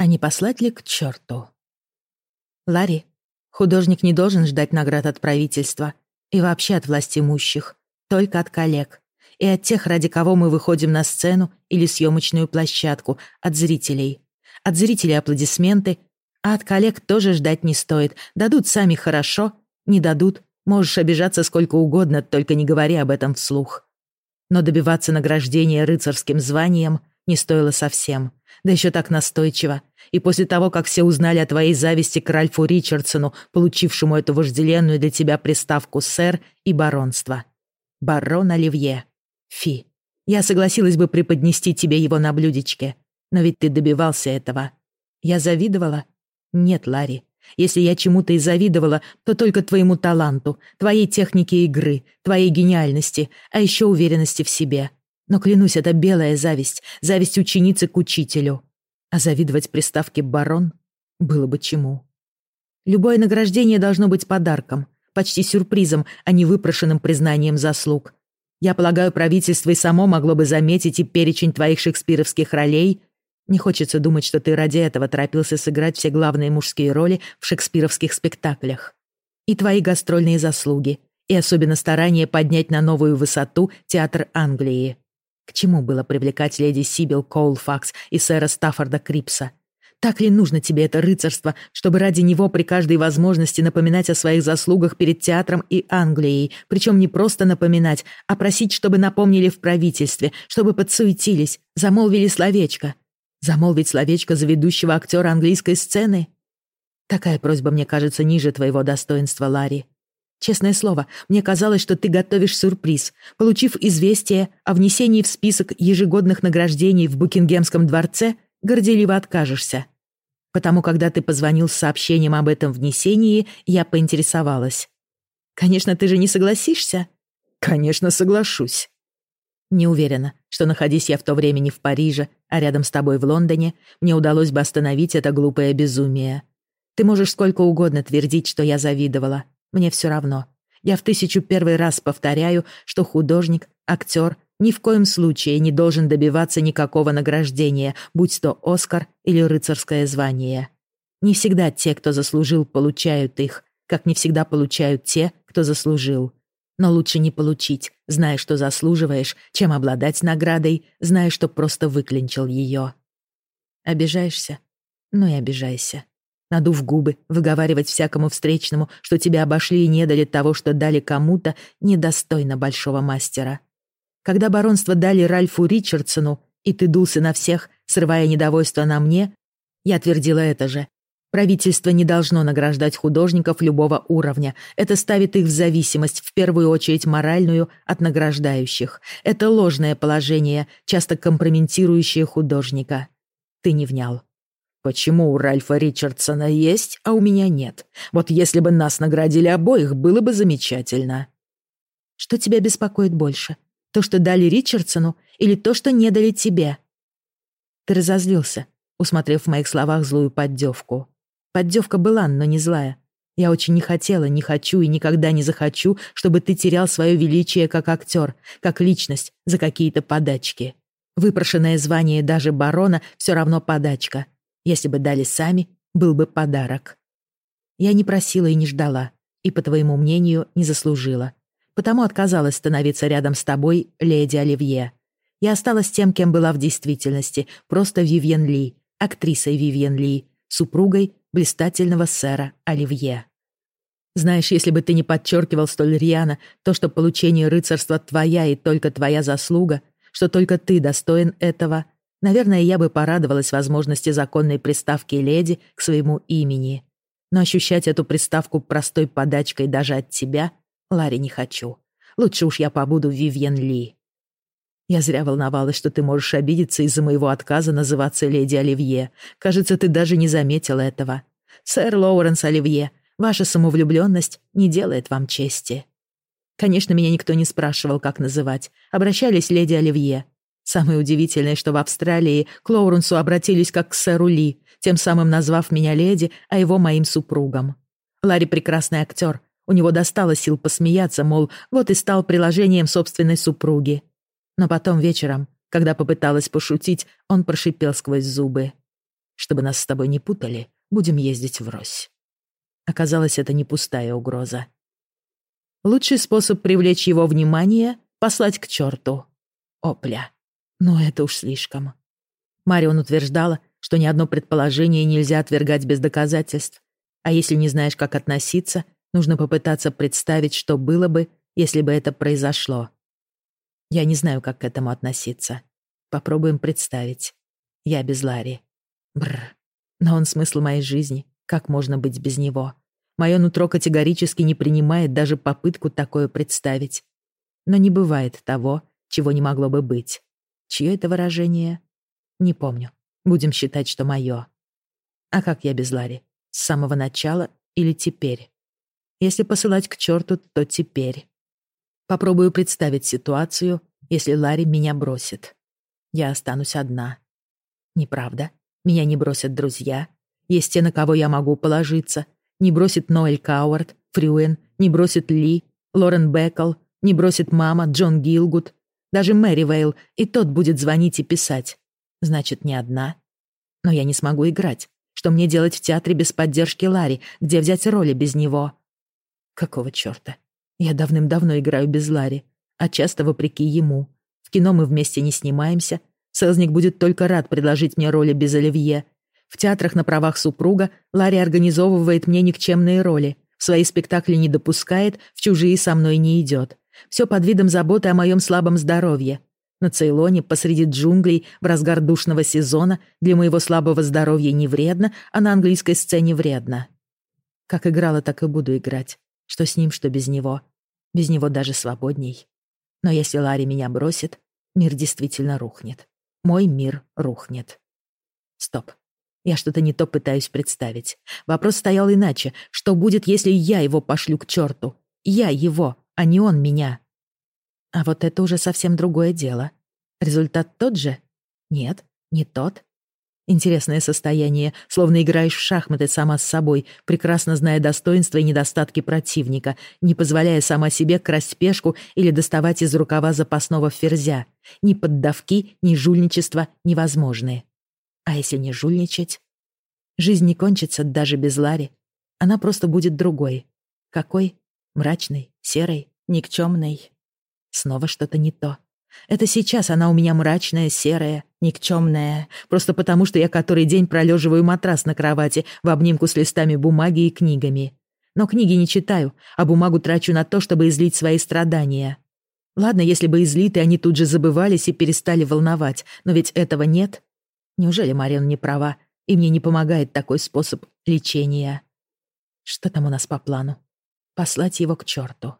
А не послать ли к черту? Ларри, художник не должен ждать наград от правительства и вообще от власть имущих, только от коллег и от тех, ради кого мы выходим на сцену или съемочную площадку, от зрителей. От зрителей аплодисменты, а от коллег тоже ждать не стоит. Дадут сами хорошо, не дадут. Можешь обижаться сколько угодно, только не говори об этом вслух. Но добиваться награждения рыцарским званием не стоило совсем да еще так настойчиво. И после того, как все узнали о твоей зависти к Ральфу Ричардсону, получившему эту вожделенную для тебя приставку «сэр» и баронство. Барон Оливье. Фи. Я согласилась бы преподнести тебе его на блюдечке. Но ведь ты добивался этого. Я завидовала? Нет, Ларри. Если я чему-то и завидовала, то только твоему таланту, твоей технике игры, твоей гениальности, а еще уверенности в себе. Но, клянусь, это белая зависть, зависть ученицы к учителю. А завидовать приставке «барон» было бы чему. Любое награждение должно быть подарком, почти сюрпризом, а не выпрошенным признанием заслуг. Я полагаю, правительство и само могло бы заметить и перечень твоих шекспировских ролей. Не хочется думать, что ты ради этого торопился сыграть все главные мужские роли в шекспировских спектаклях. И твои гастрольные заслуги, и особенно старание поднять на новую высоту театр Англии. К чему было привлекать леди Сибил Коулфакс и сэра Стаффорда Крипса? Так ли нужно тебе это рыцарство, чтобы ради него при каждой возможности напоминать о своих заслугах перед театром и Англией, причем не просто напоминать, а просить, чтобы напомнили в правительстве, чтобы подсуетились, замолвили словечко? Замолвить словечко за ведущего актера английской сцены? Такая просьба мне кажется ниже твоего достоинства, Ларри. Честное слово, мне казалось, что ты готовишь сюрприз. Получив известие о внесении в список ежегодных награждений в Букингемском дворце, горделиво откажешься. Потому, когда ты позвонил с сообщением об этом внесении, я поинтересовалась. «Конечно, ты же не согласишься?» «Конечно, соглашусь». Не уверена, что, находясь я в то время не в Париже, а рядом с тобой в Лондоне, мне удалось бы остановить это глупое безумие. Ты можешь сколько угодно твердить, что я завидовала, мне все равно. Я в тысячу первый раз повторяю, что художник, актер ни в коем случае не должен добиваться никакого награждения, будь то Оскар или рыцарское звание. Не всегда те, кто заслужил, получают их, как не всегда получают те, кто заслужил. Но лучше не получить, зная, что заслуживаешь, чем обладать наградой, зная, что просто выклинчил ее. Обижаешься? Ну и обижайся надув губы, выговаривать всякому встречному, что тебя обошли и не дали того, что дали кому-то, недостойно большого мастера. Когда баронство дали Ральфу Ричардсону, и ты дулся на всех, срывая недовольство на мне, я твердила это же. Правительство не должно награждать художников любого уровня. Это ставит их в зависимость, в первую очередь моральную, от награждающих. Это ложное положение, часто компрометирующее художника. Ты не внял. Почему у Ральфа Ричардсона есть, а у меня нет? Вот если бы нас наградили обоих, было бы замечательно. Что тебя беспокоит больше? То, что дали Ричардсону, или то, что не дали тебе? Ты разозлился, усмотрев в моих словах злую поддевку. Поддевка была, но не злая. Я очень не хотела, не хочу и никогда не захочу, чтобы ты терял свое величие как актер, как личность за какие-то подачки. Выпрошенное звание даже барона все равно подачка — если бы дали сами, был бы подарок. Я не просила и не ждала, и, по твоему мнению, не заслужила. Потому отказалась становиться рядом с тобой, леди Оливье. Я осталась тем, кем была в действительности, просто Вивьен Ли, актрисой Вивьен Ли, супругой блистательного сэра Оливье. Знаешь, если бы ты не подчеркивал столь рьяно то, что получение рыцарства твоя и только твоя заслуга, что только ты достоин этого, Наверное, я бы порадовалась возможности законной приставки «леди» к своему имени. Но ощущать эту приставку простой подачкой даже от тебя, Ларри, не хочу. Лучше уж я побуду Вивьен Ли. Я зря волновалась, что ты можешь обидеться из-за моего отказа называться леди Оливье. Кажется, ты даже не заметил этого. Сэр Лоуренс Оливье, ваша самовлюбленность не делает вам чести. Конечно, меня никто не спрашивал, как называть. Обращались леди Оливье. Самое удивительное, что в Австралии к Лоуренсу обратились как к сэру Ли, тем самым назвав меня леди, а его моим супругом. Ларри прекрасный актер. У него достало сил посмеяться, мол, вот и стал приложением собственной супруги. Но потом вечером, когда попыталась пошутить, он прошипел сквозь зубы. Чтобы нас с тобой не путали, будем ездить врозь. Оказалось, это не пустая угроза. Лучший способ привлечь его внимание — послать к черту. Опля. Но это уж слишком. Марион утверждала, что ни одно предположение нельзя отвергать без доказательств. А если не знаешь, как относиться, нужно попытаться представить, что было бы, если бы это произошло. Я не знаю, как к этому относиться. Попробуем представить. Я без Ларри. Бррр. Но он смысл моей жизни. Как можно быть без него? Мое нутро категорически не принимает даже попытку такое представить. Но не бывает того, чего не могло бы быть. Чье это выражение? Не помню. Будем считать, что мое. А как я без Ларри? С самого начала или теперь? Если посылать к черту, то теперь. Попробую представить ситуацию, если Ларри меня бросит. Я останусь одна. Неправда. Меня не бросят друзья. Есть те, на кого я могу положиться. Не бросит Ноэль Кауард, Фрюэн, не бросит Ли, Лорен Бэколл, не бросит мама, Джон Гилгуд. Даже Меривейл, и тот будет звонить и писать. Значит, не одна. Но я не смогу играть. Что мне делать в театре без поддержки Ларри? Где взять роли без него? Какого чёрта? Я давным-давно играю без Ларри, а часто вопреки ему. В кино мы вместе не снимаемся. Селзник будет только рад предложить мне роли без Оливье. В театрах на правах супруга Ларри организовывает мне никчемные роли. В свои спектакли не допускает, в чужие со мной не идет. Все под видом заботы о моем слабом здоровье. На Цейлоне, посреди джунглей, в разгар душного сезона, для моего слабого здоровья не вредно, а на английской сцене вредно. Как играла, так и буду играть. Что с ним, что без него. Без него даже свободней. Но если Ларри меня бросит, мир действительно рухнет. Мой мир рухнет. Стоп. Я что-то не то пытаюсь представить. Вопрос стоял иначе. Что будет, если я его пошлю к черту? Я его, а не он меня. А вот это уже совсем другое дело. Результат тот же? Нет, не тот. Интересное состояние, словно играешь в шахматы сама с собой, прекрасно зная достоинства и недостатки противника, не позволяя сама себе красть пешку или доставать из рукава запасного ферзя. Ни поддавки, ни жульничество невозможны. А если не жульничать? Жизнь не кончится даже без Лари. Она просто будет другой. Какой? Мрачной, серой, никчемной. Снова что-то не то. Это сейчас она у меня мрачная, серая, никчемная, просто потому, что я который день пролеживаю матрас на кровати в обнимку с листами бумаги и книгами. Но книги не читаю, а бумагу трачу на то, чтобы излить свои страдания. Ладно, если бы излиты, они тут же забывались и перестали волновать, но ведь этого нет. Неужели Марин не права, и мне не помогает такой способ лечения? Что там у нас по плану? Послать его к черту.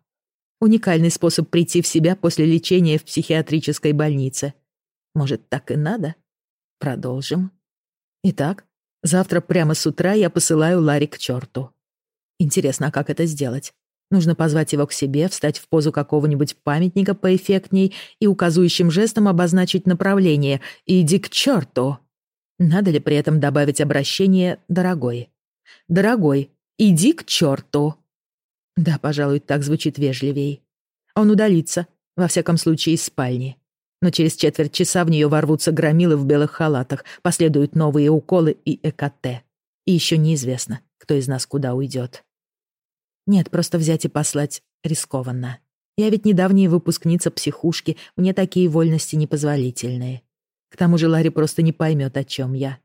Уникальный способ прийти в себя после лечения в психиатрической больнице. Может, так и надо? Продолжим. Итак, завтра прямо с утра я посылаю Ларри к черту. Интересно, а как это сделать? Нужно позвать его к себе, встать в позу какого-нибудь памятника поэффектней и указующим жестом обозначить направление «Иди к черту!». Надо ли при этом добавить обращение «дорогой»? «Дорогой, иди к черту!» Да, пожалуй, так звучит вежливей. Он удалится, во всяком случае, из спальни. Но через четверть часа в нее ворвутся громилы в белых халатах, последуют новые уколы и ЭКТ. И еще неизвестно, кто из нас куда уйдет. Нет, просто взять и послать рискованно. Я ведь недавняя выпускница психушки, мне такие вольности непозволительные. К тому же Ларри просто не поймет, о чем я.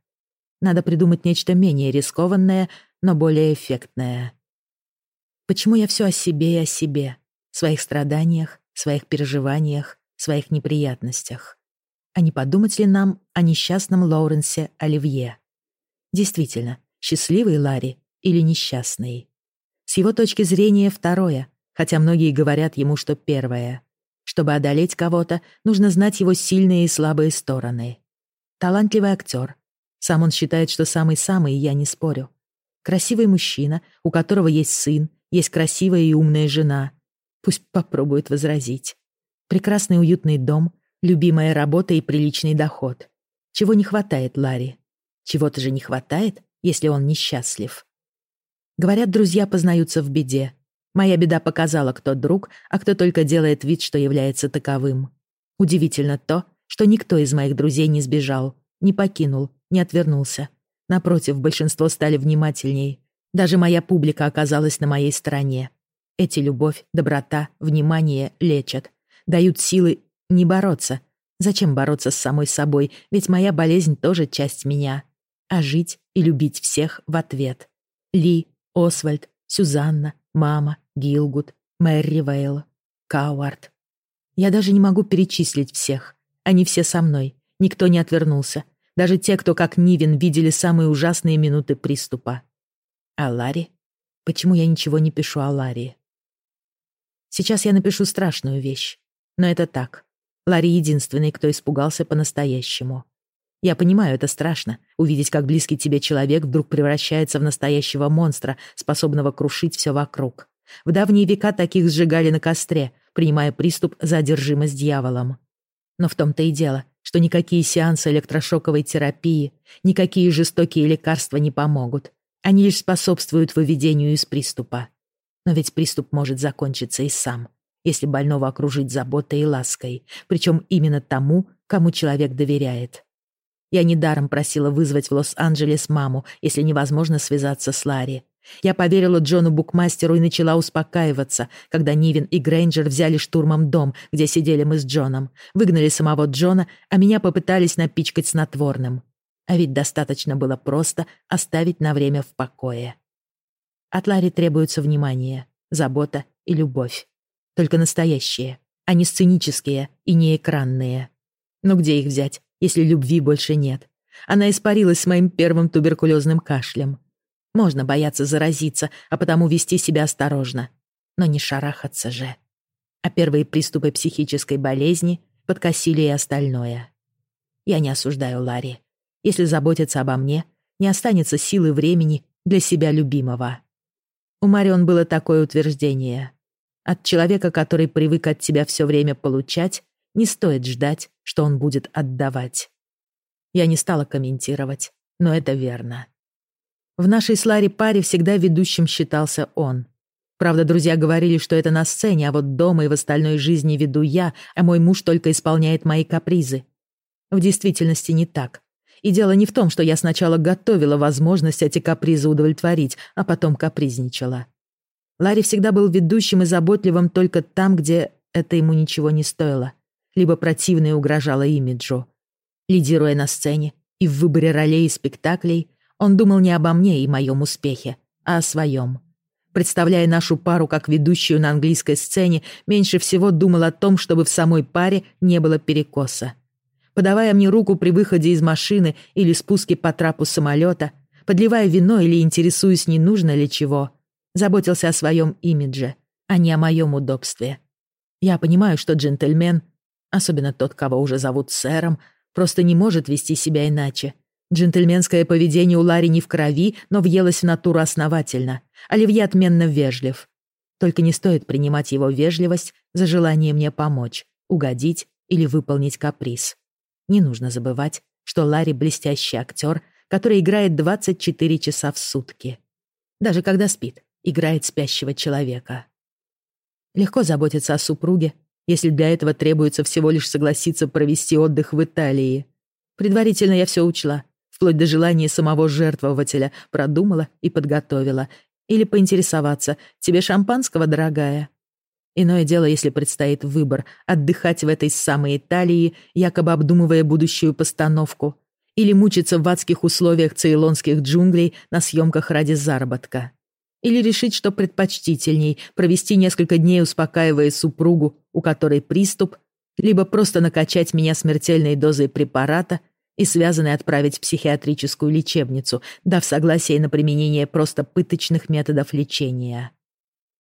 Надо придумать нечто менее рискованное, но более эффектное. Почему я все о себе и о себе, своих страданиях, своих переживаниях, своих неприятностях? А не подумать ли нам о несчастном Лоуренсе Оливье? Действительно, счастливый Ларри или несчастный? С его точки зрения второе, хотя многие говорят ему, что первое. Чтобы одолеть кого-то, нужно знать его сильные и слабые стороны. Талантливый актер. Сам он считает, что самый-самый, я не спорю. Красивый мужчина, у которого есть сын, есть красивая и умная жена. Пусть попробует возразить. Прекрасный уютный дом, любимая работа и приличный доход. Чего не хватает Ларри? Чего-то же не хватает, если он несчастлив. Говорят, друзья познаются в беде. Моя беда показала, кто друг, а кто только делает вид, что является таковым. Удивительно то, что никто из моих друзей не сбежал, не покинул, не отвернулся. Напротив, большинство стали внимательней. Даже моя публика оказалась на моей стороне. Эти любовь, доброта, внимание лечат. Дают силы не бороться. Зачем бороться с самой собой, ведь моя болезнь тоже часть меня. А жить и любить всех в ответ. Ли, Освальд, Сюзанна, мама, Гилгуд, Мэри Вейл, Кауарт. Я даже не могу перечислить всех. Они все со мной. Никто не отвернулся. Даже те, кто, как Нивен, видели самые ужасные минуты приступа. А Ларри? Почему я ничего не пишу о Ларри? Сейчас я напишу страшную вещь. Но это так. Ларри единственный, кто испугался по-настоящему. Я понимаю, это страшно, увидеть, как близкий тебе человек вдруг превращается в настоящего монстра, способного крушить все вокруг. В давние века таких сжигали на костре, принимая приступ за одержимость дьяволом. Но в том-то и дело, что никакие сеансы электрошоковой терапии, никакие жестокие лекарства не помогут. Они лишь способствуют выведению из приступа. Но ведь приступ может закончиться и сам, если больного окружить заботой и лаской, причем именно тому, кому человек доверяет. Я недаром просила вызвать в Лос-Анджелес маму, если невозможно связаться с Ларри. Я поверила Джону Букмастеру и начала успокаиваться, когда Нивен и Грейнджер взяли штурмом дом, где сидели мы с Джоном, выгнали самого Джона, а меня попытались напичкать снотворным. А ведь достаточно было просто оставить на время в покое. От Ларри требуется внимание, забота и любовь. Только настоящие, а не сценические и не экранные. Но где их взять, если любви больше нет? Она испарилась с моим первым туберкулезным кашлем. Можно бояться заразиться, а потому вести себя осторожно. Но не шарахаться же. А первые приступы психической болезни подкосили и остальное. Я не осуждаю Ларри. Если заботиться обо мне, не останется силы времени для себя любимого. У Марион было такое утверждение. От человека, который привык от тебя все время получать, не стоит ждать, что он будет отдавать. Я не стала комментировать, но это верно. В нашей с Ларри паре всегда ведущим считался он. Правда, друзья говорили, что это на сцене, а вот дома и в остальной жизни веду я, а мой муж только исполняет мои капризы. В действительности не так. И дело не в том, что я сначала готовила возможность эти капризы удовлетворить, а потом капризничала. Ларри всегда был ведущим и заботливым только там, где это ему ничего не стоило, либо противно и угрожало имиджу. Лидируя на сцене и в выборе ролей и спектаклей, он думал не обо мне и моем успехе, а о своем. Представляя нашу пару как ведущую на английской сцене, меньше всего думал о том, чтобы в самой паре не было перекоса. Подавая мне руку при выходе из машины или спуске по трапу самолета, подливая вино или интересуясь, не нужно ли чего, заботился о своем имидже, а не о моем удобстве. Я понимаю, что джентльмен, особенно тот, кого уже зовут сэром, просто не может вести себя иначе — Джентльменское поведение у Ларри не в крови, но въелось в натуру основательно. Оливье отменно вежлив. Только не стоит принимать его вежливость за желание мне помочь, угодить или выполнить каприз. Не нужно забывать, что Ларри блестящий актер, который играет 24 часа в сутки. Даже когда спит, играет спящего человека. Легко заботиться о супруге, если для этого требуется всего лишь согласиться провести отдых в Италии. Предварительно я все учла вплоть до желания самого жертвователя, продумала и подготовила. Или поинтересоваться, тебе шампанского, дорогая? Иное дело, если предстоит выбор — отдыхать в этой самой Италии, якобы обдумывая будущую постановку, или мучиться в адских условиях цейлонских джунглей на съемках ради заработка. Или решить, что предпочтительней — провести несколько дней, успокаивая супругу, у которой приступ, либо просто накачать меня смертельной дозой препарата — и связанный отправить в психиатрическую лечебницу, дав согласие на применение просто пыточных методов лечения.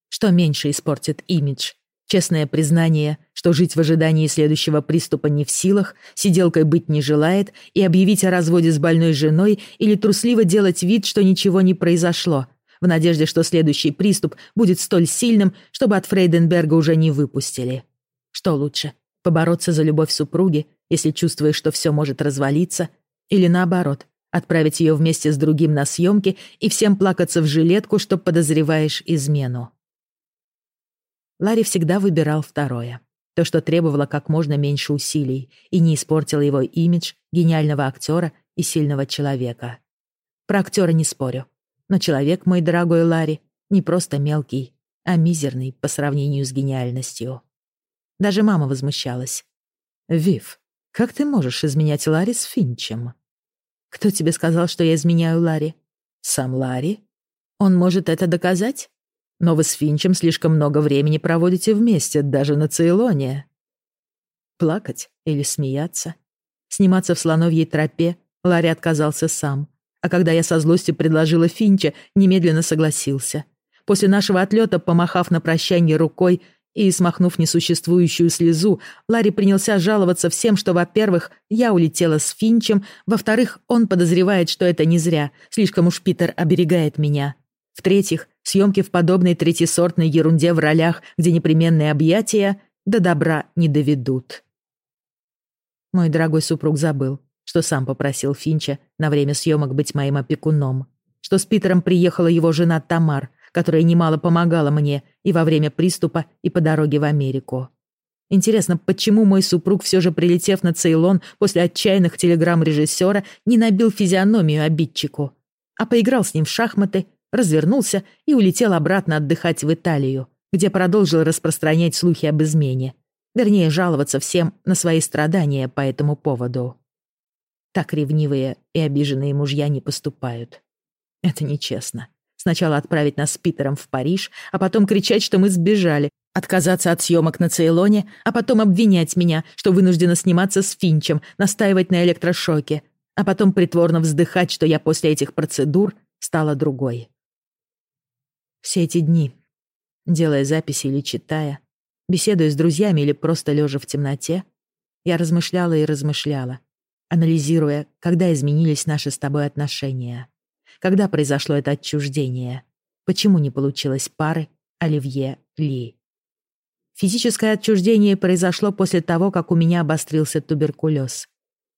Что меньше испортит имидж? Честное признание, что жить в ожидании следующего приступа не в силах, сиделкой быть не желает и объявить о разводе с больной женой или трусливо делать вид, что ничего не произошло, в надежде, что следующий приступ будет столь сильным, чтобы от Фрейденберга уже не выпустили. Что лучше, побороться за любовь супруги если чувствуешь, что все может развалиться, или наоборот, отправить ее вместе с другим на съемки и всем плакаться в жилетку, что подозреваешь измену. Ларри всегда выбирал второе. То, что требовало как можно меньше усилий и не испортило его имидж гениального актера и сильного человека. Про актера не спорю. Но человек, мой дорогой Ларри, не просто мелкий, а мизерный по сравнению с гениальностью. Даже мама возмущалась. «Вив, как ты можешь изменять Ларри с Финчем?» «Кто тебе сказал, что я изменяю Ларри?» «Сам Ларри? Он может это доказать? Но вы с Финчем слишком много времени проводите вместе, даже на Цейлоне». Плакать или смеяться? Сниматься в слоновьей тропе Ларри отказался сам. А когда я со злостью предложила Финча, немедленно согласился. После нашего отлета, помахав на прощание рукой и смахнув несуществующую слезу, Ларри принялся жаловаться всем, что, во-первых, я улетела с Финчем, во-вторых, он подозревает, что это не зря, слишком уж Питер оберегает меня. В-третьих, съемки в подобной третьесортной ерунде в ролях, где непременные объятия до добра не доведут. Мой дорогой супруг забыл, что сам попросил Финча на время съемок быть моим опекуном, что с Питером приехала его жена Тамар, которая немало помогала мне и во время приступа, и по дороге в Америку. Интересно, почему мой супруг, все же прилетев на Цейлон после отчаянных телеграмм режиссера, не набил физиономию обидчику, а поиграл с ним в шахматы, развернулся и улетел обратно отдыхать в Италию, где продолжил распространять слухи об измене. Вернее, жаловаться всем на свои страдания по этому поводу. Так ревнивые и обиженные мужья не поступают. Это нечестно. Сначала отправить нас с Питером в Париж, а потом кричать, что мы сбежали, отказаться от съемок на Цейлоне, а потом обвинять меня, что вынуждена сниматься с Финчем, настаивать на электрошоке, а потом притворно вздыхать, что я после этих процедур стала другой. Все эти дни, делая записи или читая, Беседуя с друзьями или просто лежа в темноте, я размышляла и размышляла, анализируя, когда изменились наши с тобой отношения, когда произошло это отчуждение, почему не получилось пары Оливье-Ли. Физическое отчуждение произошло после того, как у меня обострился туберкулез.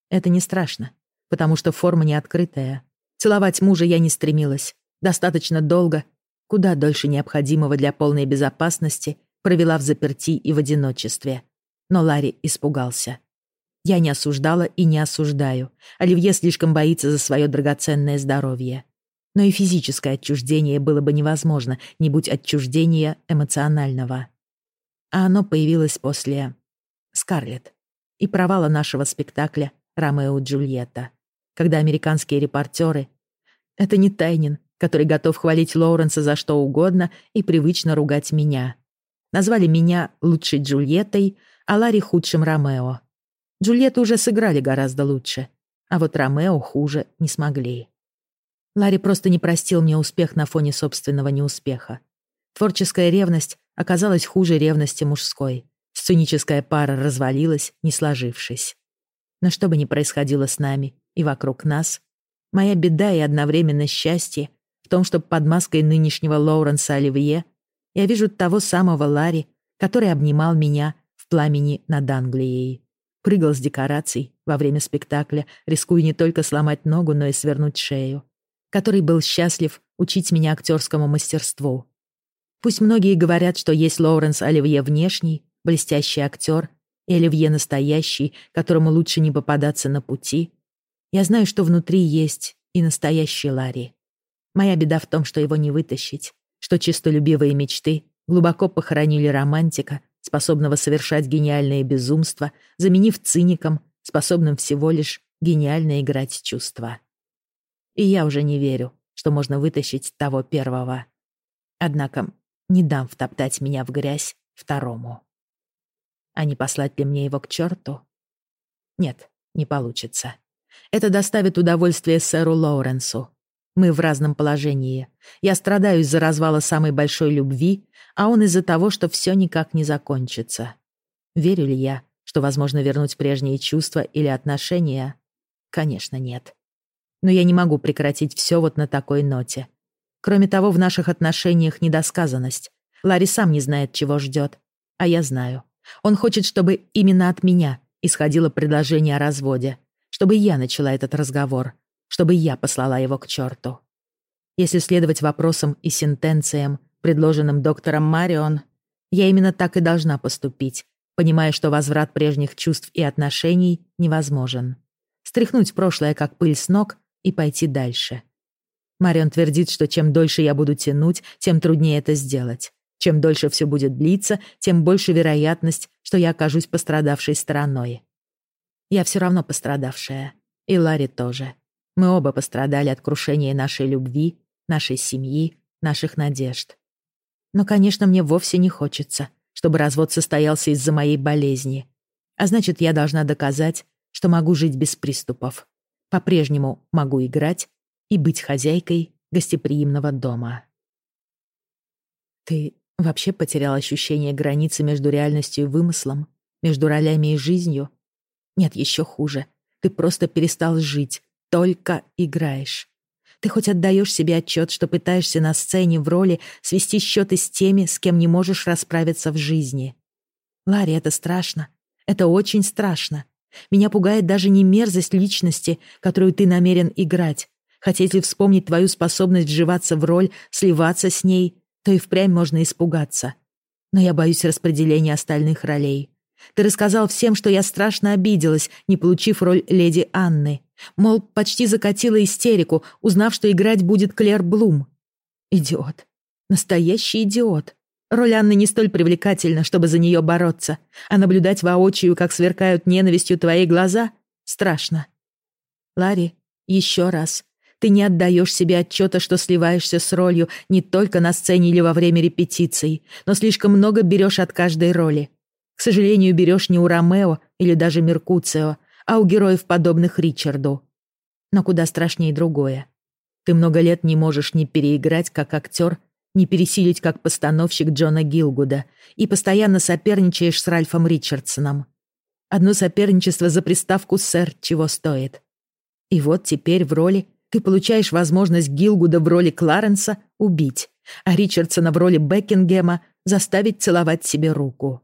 Это не страшно, потому что форма не открытая. Целовать мужа я не стремилась. Достаточно долго, куда дольше необходимого для полной безопасности провела в заперти и в одиночестве. Но Ларри испугался. Я не осуждала и не осуждаю. Оливье слишком боится за свое драгоценное здоровье. Но и физическое отчуждение было бы невозможно, не будь отчуждения эмоционального. А оно появилось после... Скарлетт. И провала нашего спектакля «Ромео и Джульетта», когда американские репортеры... Это не Тайнин, который готов хвалить Лоуренса за что угодно и привычно ругать меня. Назвали меня лучшей Джульеттой, а Ларри худшим Ромео. Джульетту уже сыграли гораздо лучше, а вот Ромео хуже не смогли. Ларри просто не простил мне успех на фоне собственного неуспеха. Творческая ревность оказалась хуже ревности мужской. Сценическая пара развалилась, не сложившись. Но что бы ни происходило с нами и вокруг нас, моя беда и одновременно счастье в том, что под маской нынешнего Лоуренса Оливье я вижу того самого Ларри, который обнимал меня в пламени над Англией. Прыгал с декораций во время спектакля, рискуя не только сломать ногу, но и свернуть шею. Который был счастлив учить меня актерскому мастерству. Пусть многие говорят, что есть Лоуренс Оливье внешний, блестящий актер, и Оливье настоящий, которому лучше не попадаться на пути. Я знаю, что внутри есть и настоящий Ларри. Моя беда в том, что его не вытащить что чистолюбивые мечты глубоко похоронили романтика, способного совершать гениальные безумства, заменив циником, способным всего лишь гениально играть чувства. И я уже не верю, что можно вытащить того первого. Однако не дам втоптать меня в грязь второму. А не послать ли мне его к черту? Нет, не получится. Это доставит удовольствие сэру Лоуренсу, мы в разном положении. Я страдаю из-за развала самой большой любви, а он из-за того, что все никак не закончится. Верю ли я, что возможно вернуть прежние чувства или отношения? Конечно, нет. Но я не могу прекратить все вот на такой ноте. Кроме того, в наших отношениях недосказанность. Ларри сам не знает, чего ждет. А я знаю. Он хочет, чтобы именно от меня исходило предложение о разводе. Чтобы я начала этот разговор чтобы я послала его к черту. Если следовать вопросам и сентенциям, предложенным доктором Марион, я именно так и должна поступить, понимая, что возврат прежних чувств и отношений невозможен. Стряхнуть прошлое как пыль с ног и пойти дальше. Марион твердит, что чем дольше я буду тянуть, тем труднее это сделать. Чем дольше все будет длиться, тем больше вероятность, что я окажусь пострадавшей стороной. Я все равно пострадавшая. И Ларри тоже. Мы оба пострадали от крушения нашей любви, нашей семьи, наших надежд. Но, конечно, мне вовсе не хочется, чтобы развод состоялся из-за моей болезни. А значит, я должна доказать, что могу жить без приступов. По-прежнему могу играть и быть хозяйкой гостеприимного дома. Ты вообще потерял ощущение границы между реальностью и вымыслом, между ролями и жизнью? Нет, еще хуже. Ты просто перестал жить, только играешь. Ты хоть отдаешь себе отчет, что пытаешься на сцене в роли свести счеты с теми, с кем не можешь расправиться в жизни. Ларри, это страшно. Это очень страшно. Меня пугает даже не мерзость личности, которую ты намерен играть. Хотя если вспомнить твою способность вживаться в роль, сливаться с ней, то и впрямь можно испугаться. Но я боюсь распределения остальных ролей. Ты рассказал всем, что я страшно обиделась, не получив роль леди Анны. Мол, почти закатила истерику, узнав, что играть будет Клэр Блум. Идиот. Настоящий идиот. Роль Анны не столь привлекательна, чтобы за нее бороться, а наблюдать воочию, как сверкают ненавистью твои глаза, страшно. Ларри, еще раз. Ты не отдаешь себе отчета, что сливаешься с ролью не только на сцене или во время репетиций, но слишком много берешь от каждой роли. К сожалению, берешь не у Ромео или даже Меркуцио, а у героев, подобных Ричарду. Но куда страшнее другое. Ты много лет не можешь ни переиграть как актер, ни пересилить как постановщик Джона Гилгуда и постоянно соперничаешь с Ральфом Ричардсоном. Одно соперничество за приставку «сэр» чего стоит. И вот теперь в роли ты получаешь возможность Гилгуда в роли Кларенса убить, а Ричардсона в роли Бекингема заставить целовать себе руку.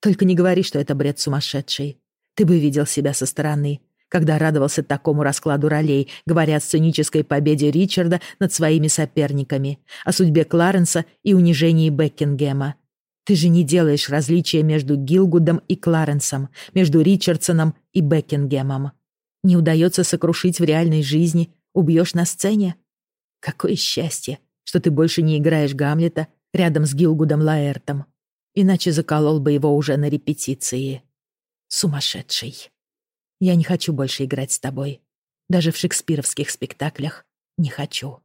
Только не говори, что это бред сумасшедший. Ты бы видел себя со стороны, когда радовался такому раскладу ролей, говоря о сценической победе Ричарда над своими соперниками, о судьбе Кларенса и унижении Бекингема. Ты же не делаешь различия между Гилгудом и Кларенсом, между Ричардсоном и Бекингемом. Не удается сокрушить в реальной жизни, убьешь на сцене. Какое счастье, что ты больше не играешь Гамлета рядом с Гилгудом Лаэртом иначе заколол бы его уже на репетиции. Сумасшедший. Я не хочу больше играть с тобой. Даже в шекспировских спектаклях не хочу.